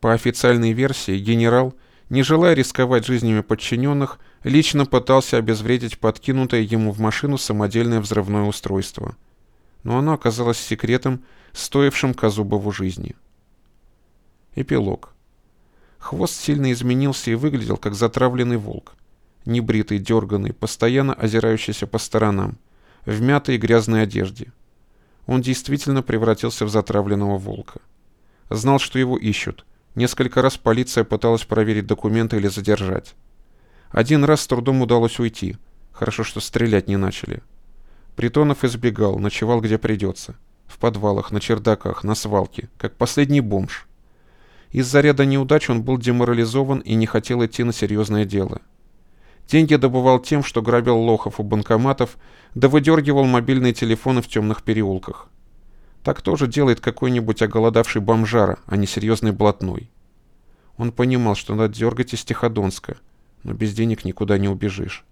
По официальной версии, генерал, не желая рисковать жизнями подчиненных, лично пытался обезвредить подкинутое ему в машину самодельное взрывное устройство. Но оно оказалось секретом, стоившим Казубову жизни. Эпилог. Хвост сильно изменился и выглядел, как затравленный волк. Небритый, дерганный, постоянно озирающийся по сторонам, в мятой и грязной одежде. Он действительно превратился в затравленного волка. Знал, что его ищут. Несколько раз полиция пыталась проверить документы или задержать. Один раз с трудом удалось уйти. Хорошо, что стрелять не начали. Притонов избегал, ночевал где придется. В подвалах, на чердаках, на свалке, как последний бомж. Из-за ряда неудач он был деморализован и не хотел идти на серьезное дело. Деньги добывал тем, что грабил лохов у банкоматов, да выдергивал мобильные телефоны в темных переулках. Так тоже делает какой-нибудь оголодавший бомжара, а не серьезный блатной. Он понимал, что надо дергать из Тиходонска, но без денег никуда не убежишь.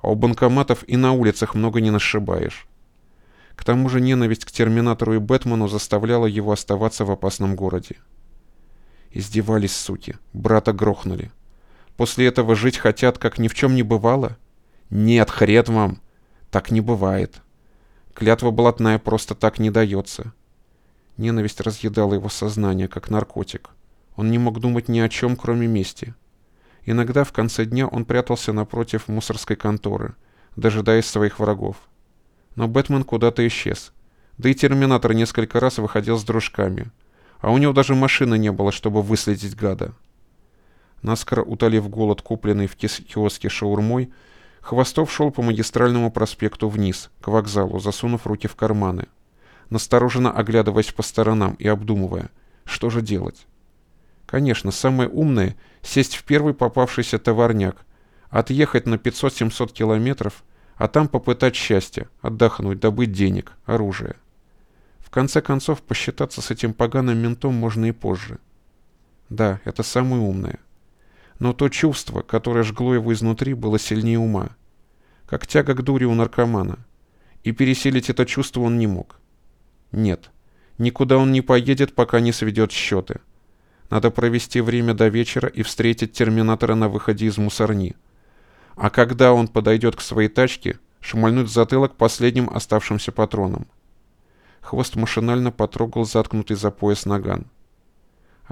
А у банкоматов и на улицах много не нашибаешь. К тому же ненависть к Терминатору и Бэтмену заставляла его оставаться в опасном городе. Издевались, суки. Брата грохнули. После этого жить хотят, как ни в чем не бывало? Нет, хрен вам. Так не бывает. Клятва блатная просто так не дается. Ненависть разъедала его сознание, как наркотик. Он не мог думать ни о чем, кроме мести. Иногда в конце дня он прятался напротив мусорской конторы, дожидаясь своих врагов. Но Бэтмен куда-то исчез. Да и Терминатор несколько раз выходил с дружками — а у него даже машины не было, чтобы выследить гада. Наскоро утолив голод, купленный в киоске шаурмой, Хвостов шел по магистральному проспекту вниз, к вокзалу, засунув руки в карманы, настороженно оглядываясь по сторонам и обдумывая, что же делать. Конечно, самое умное — сесть в первый попавшийся товарняк, отъехать на 500-700 километров, а там попытать счастье, отдохнуть, добыть денег, оружие конце концов, посчитаться с этим поганым ментом можно и позже. Да, это самое умное. Но то чувство, которое жгло его изнутри, было сильнее ума. Как тяга к дуре у наркомана. И переселить это чувство он не мог. Нет, никуда он не поедет, пока не сведет счеты. Надо провести время до вечера и встретить терминатора на выходе из мусорни. А когда он подойдет к своей тачке, шмальнуть затылок последним оставшимся патроном. Хвост машинально потрогал заткнутый за пояс наган.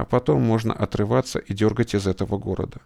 А потом можно отрываться и дергать из этого города.